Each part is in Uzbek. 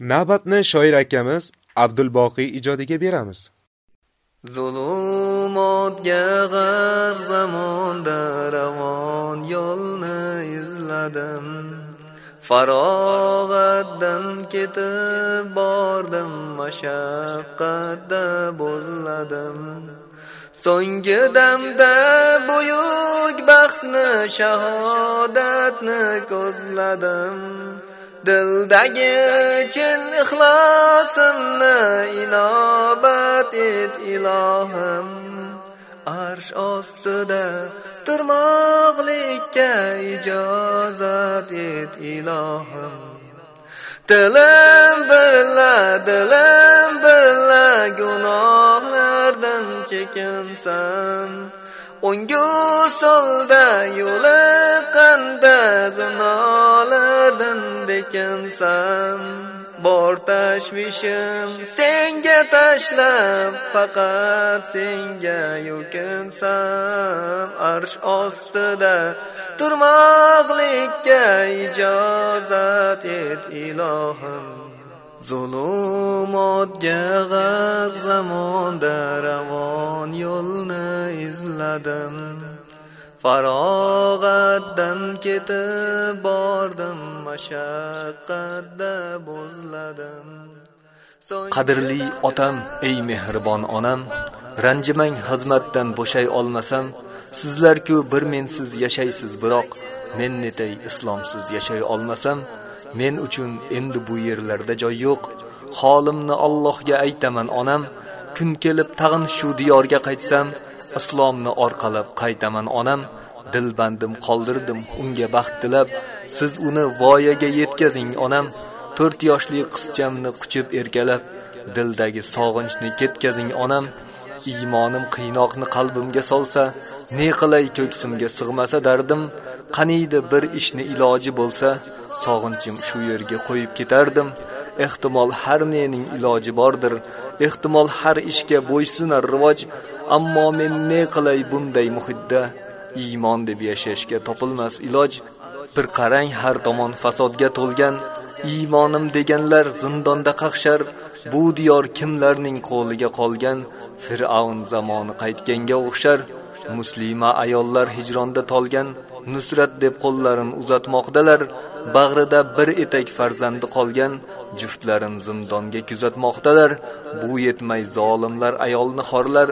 Navbatni shoir akamiz Abdulboqiy ijodiga beramiz. Zulumotga g'ar zamonda ravon yo'lni izladim. Farog'atdan ketib bordim, mashaqqatda bo'zladim. So'nggi damda buyuk baxtni, shahodatni ko'zladim. Dildagi chin ixlosimni inobat et ilohim. Arsh ostida turmoqlikka ijozat et ilohim. Dilim birla, dilim birla gunohlardan chekinsan O'ngu solda yo'liqanda zino bekinsam. Bor tashvishim senga tashlab, faqat senga yukinsam. Arsh ostida turmoqlikka ijozat et ilohim. Zulumotga g'arq zamonda ravon yo'lni izladim. Farog'atdan ketib bordim, mashaqqatda bo'zladim. Qadrli otam, ey mehribon onam, ranjimang xizmatdan bo'shay olmasam, sizlar-ku bir mensiz yashaysiz, biroq men netay islomsiz yashay olmasam, men uchun endi bu yerlarda joy yo'q. Holimni Allohga aytaman onam, kun kelib tag'in shu diyorga qaytsam, islomni orqalab qaytaman onam. Dilbandim qoldirdim unga baxt tilab, siz uni voyaga yetkazing onam. 4 yoshli qizchamni quchib erkalab, dildagi sog'inchni ketkazing onam. Iymonim qiynoqni qalbimga solsa, ne qilay ko'ksimga sig'masa dardim, qaniydi bir ishni iloji bo'lsa, sog'inchim shu yerga qo'yib ketardim. Ehtimol har nening iloji bordir, ehtimol har ishga bo'ysunar rivoj, ammo men ne qilay bunday muhitda iymon deb yashashga topilmas iloj. Bir qarang har tomon fasodga to'lgan, iymonim deganlar zindonda qaqshar, bu diyor kimlarning qo'liga qolgan? Fir'avn zamoni qaytganga o'xshar. Muslima ayollar hijronda tolgan, nusrat deb qo'llarini uzatmoqdalar. Bag'rida bir etak farzandi qolgan, juftlarin zindonga kuzatmoqdalar. Bu yetmay zolimlar ayolni xorlar,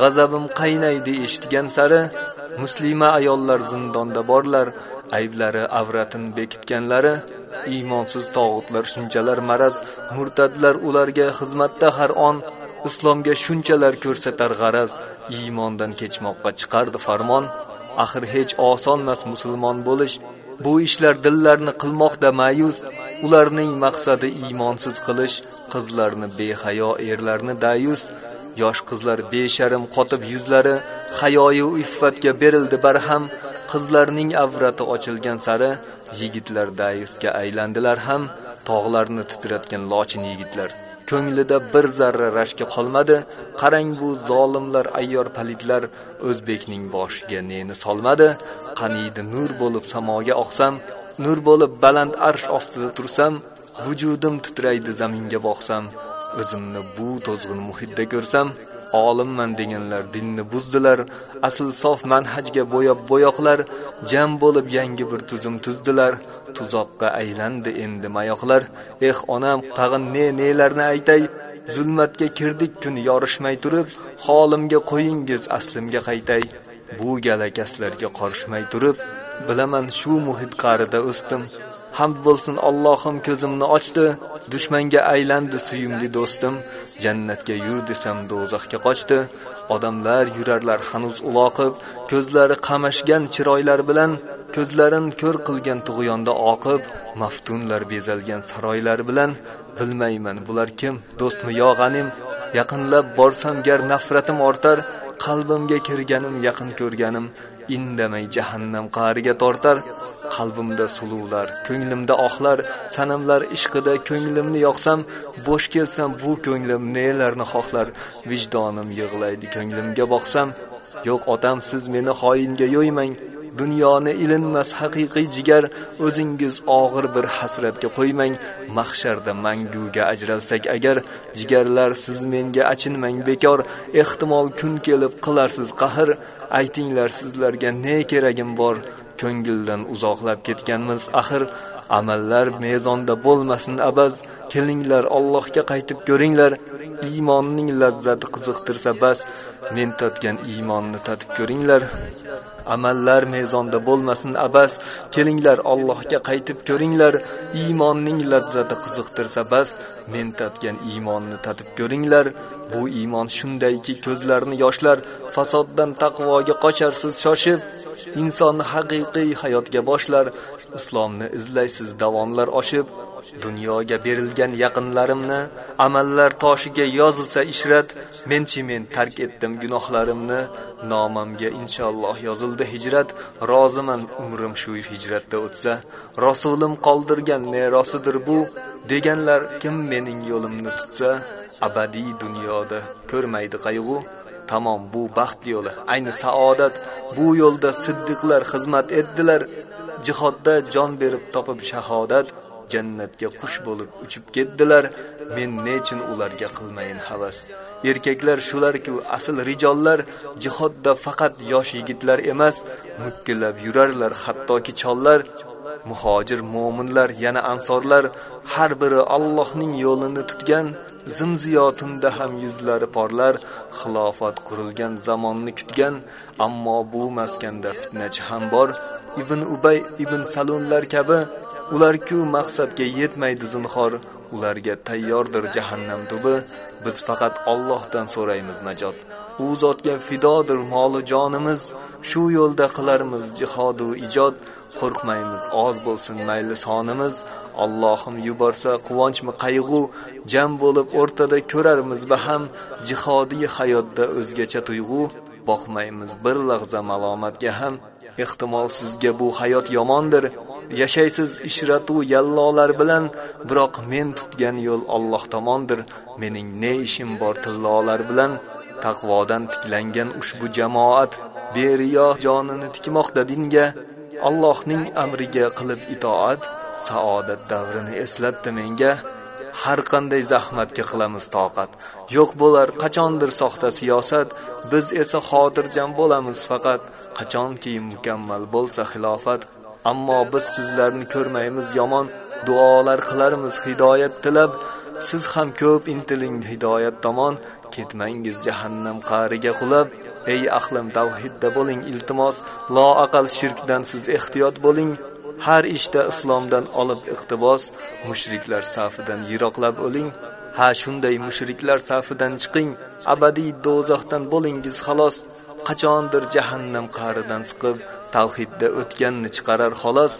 g'azabim qaynaydi eshitgan sari. Muslima ayollar zindonda borlar, ayblari avratin bekitganlari iymonsiz tog'utlar shunchalar maraz, murtadlar ularga xizmatda har on islomga shunchalar ko'rsatar g'araz, iymondan kechmoqqa chiqardi farmon. Axir hech osonmas musulmon bo'lish. Bu ishlar dillarni qilmoqda mayus, ularning maqsadi iymonsiz qilish, qizlarni behayo, erlarni dayus. Yosh qizlar besharim qotib yuzlari, hayoyi iffatga berildi barham, qizlarning avrati ochilgan sari yigitlar dayusga aylandilar ham, tog'larni titratgan lochin yigitlar. Ko'nglida bir zarra rashki qolmadi. Qarang bu zolimlar, ayyor palitlar o'zbekning boshiga neni solmadi. Qaniydi nur bo'lib samoga oqsam, nur bo'lib baland arsh ostida tursam, vujudim titraydi zaminga boqsam, o'zimni bu to'zg'in muhitda ko'rsam, olimman deganlar dinni buzdilar, asl sof manhajga bo'yab bo'yoqlar, jam bo'lib yangi bir tuzum tuzdilar. Tuzoqqa aylandi endi mayoqlar. Eh onam, tag'in ne nelarni aytay? Zulmatga kirdik kun yorishmay turib, holimga qo'yingiz aslimga qaytay. Bu galakaslarga qorishmay turib, bilaman shu muhit qarida o'stim Hamd bo'lsin Allohim ko'zimni ochdi, dushmanga aylandi suyumli do'stim. Jannatga yur desam do'zaxga qochdi. Odamlar yurarlar hanuz uloqib, ko'zlari qamashgan chiroylar bilan ko'zlarin ko'r qilgan tug'yonda oqib, maftunlar bezalgan saroylar bilan bilmayman bular kim, do'stmi yo g'anim? Yaqinlab borsam gar nafratim ortar, qalbimga kirganim yaqin ko'rganim indamay jahannam qariga tortar. Qalbimda suluvlar, ko'nglimda oxlar, sanamlar ishqida ko'nglimni yoqsam, bo'sh kelsam bu ko'nglim nelarni xohlar, vijdonim yig'laydi ko'nglimga boqsam, yo'q otam siz meni xoinga yo'ymang, dunyoni ilinmas haqiqiy jigar o'zingiz og'ir bir hasratga qo'ymang. Mahsharda manguga ajralsak agar jigarlar siz menga achinmang bekor. Ehtimol kun kelib qilarsiz qahr. Aytinglar sizlarga ne keragim bor? Ko'ngildan uzoqlab ketganmiz axir amallar mezonda bo'lmasin abaz. Kelinglar Allohga qaytib ko'ringlar. Iymonning lazzati qiziqtirsa bas men tatgan iymonni tatib ko'ringlar. Amallar mezonda bo'lmasin abas kelinglar Allohga qaytib ko'ringlar. Iymonning lazzati qiziqtirsa bas men tatgan iymonni tatib ko'ringlar. Bu iymon shundayki ko'zlarni yoshlar. Fasoddan taqvoga qocharsiz shoshib. Insonni haqiqiy hayotga boshlar islomni izlaysiz davonlar oshib dunyoga berilgan yaqinlarimni amallar toshiga yozilsa ishrat menchi men tark etdim gunohlarimni nomamga inshaalloh yozildi hijrat roziman umrim shu hijratda o'tsa rasulim qoldirgan merosidir bu deganlar kim mening yo'limni tutsa abadiy dunyoda ko'rmaydi qayg'u. Tamom bu baxt yo'li. Ayni saodat. Bu yo'lda siddiqlar xizmat etdilar. Jihodda jon berib topib shahodat jannatga qush bo'lib uchib ketdilar. Men nechun ularga qilmayin havas? Erkaklar shularki, asl rijollar jihodda faqat yosh yigitlar emas mukkilab yurarlar hattoki chollar. Muhojir mo'minlar yana ansorlar har biri Allohning yo'lini tutgan zimziyotunda ham yuzlari porlar xilofat qurilgan zamonni kutgan ammo bu maskanda fitnachi ham bor. Ibn ubay ibn salunlar kabi ular-ku maqsadga yetmaydi zinhor ularga tayyordir jahannam tubi biz faqat Allohdan so'raymiz najot. U zotga fidodir moli jonimiz shu yo'lda qilarmiz jihod va ijod qo'rqmaymiz oz bo'lsin mayli sonimiz. Allohim yuborsa quvonchmi qayg'u jam bo'lib o'rtada ko'rarmiz baham jihodiy hayotda o'zgacha tuyg'u. Boqmaymiz bir lahza malomatga ham. Ehtimol sizga bu hayot yomondir. Yashaysiz ishratu yallolar bilan biroq men tutgan yo'l Alloh tomondir. Mening ne ishim bor tillolar bilan? Taqvodan tiklangan ushbu jamoat beriyo jonini tikmoqda dinga. Allohning amriga qilib itoat saodat davrini eslatdi menga. Har qanday zahmatga qilamiz toqat. Yo'q bo'lar qachondir soxta siyosat biz esa xotirjam bo'lamiz faqat. Qachonki mukammal bo'lsa xilofat ammo biz sizlarni ko'rmaymiz yomon. Duolar qilarmiz hidoyat tilab siz ham ko'p intiling hidoyat tomon. Ketmangiz jahannam qa'riga qulab. Ey ahlim tavhidda bo'ling iltimos. Lo aqal shirkdan siz ehtiyot bo'ling. Har ishda islomdan olib iqtibos. Mushriklar safidan yiroqlab o'ling. Ha shunday mushriklar safidan chiqing. Abadiy do'zaxdan bo'lingiz xalos qachondir jahannam qa'ridan siqib tavhidda o'tganni chiqarar xolos.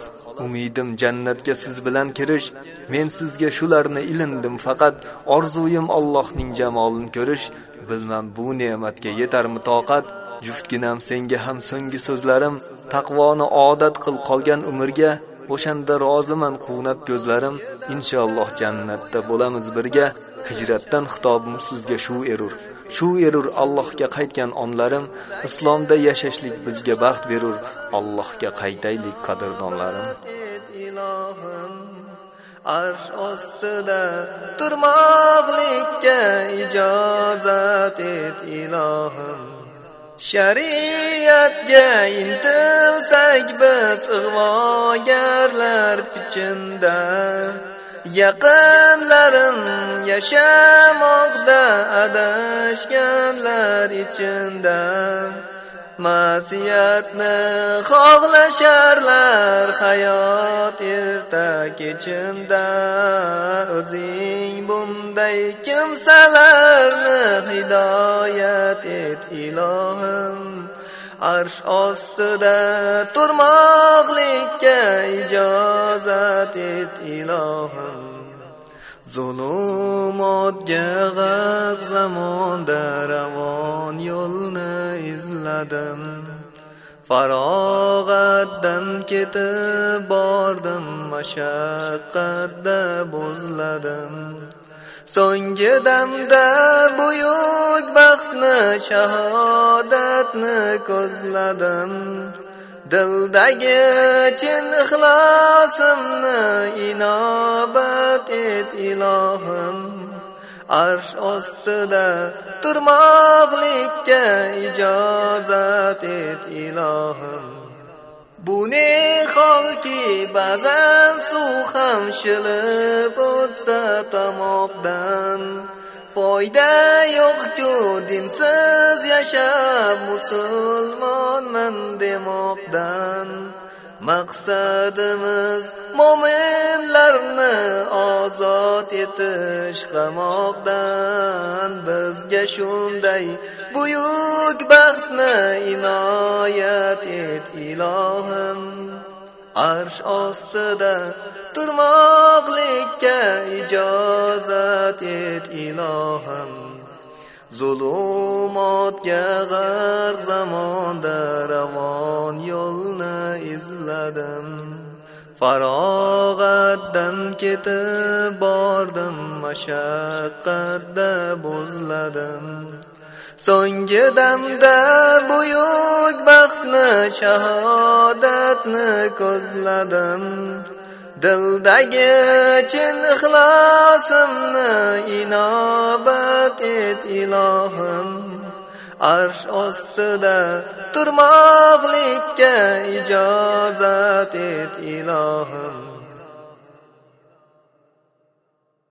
Umidim jannatga siz bilan kirish. Men sizga shularni ilindim faqat. Orzuyim Allohning jamolini ko'rish. Bilmam bu ne'matga yetarmi toqat juftginam senga ham so'nggi so'zlarim. Taqvoni odat qil qolgan umrga. O'shanda roziman quvnab ko'zlarim. Inshaalloh jannatda bo'lamiz birga. Hijratdan xitobim sizga shu erur. Shu erur Allohga qaytgan onlarim. Islomda yashashlik bizga baxt berur. Allohga qaytaylik qadrdonlarim. Ilohim arsh ostida turmoqlikka ijozat et ilohim. Shariatga intilsak biz ig'vogarlar pichinda yaqinlarim yashamoqda adashganlar ichinda masiyatni xohlasharlar hayot erta kechinda o'zing bunday kimsalarni hidoyat et ilohim. Arsh ostida turmoqlikka ijozat et ilohim. Zulumotga g'arq zamonda ravon yo'lni esladim farog'atdan ketib bordim mashaqqatda bo'zladim so'nggi damda buyuk baxtni shahodatni ko'zladim. Dildagi chin ixlosimni inobat et ilohim. Arsh ostida turmoqlikka ijozat et ilohim. Bu ne holki ba'zan suv ham shilib o'tsa tomoqdan. Foyda yo'qku dinsiz yashab musulmonman demoqdan. Maqsadimiz mo'minlarni ozod etish qamoqdan. Bizga shunday buyuk baxtni inoyat et ilohim. Arsh ostida turmoqlikka ijozat et ilohim. Zulumotga g'arq zamonda ravon yo'lni izladim. Farog'atdan ketib bordim mashaqqatda bo'zladim so'nggi damda buyuk baxtni shahodatni ko'zladim. Dildagi chin ixlosimni inobat et ilohim. Arsh ostida turmoqlikka ijozat et ilohim.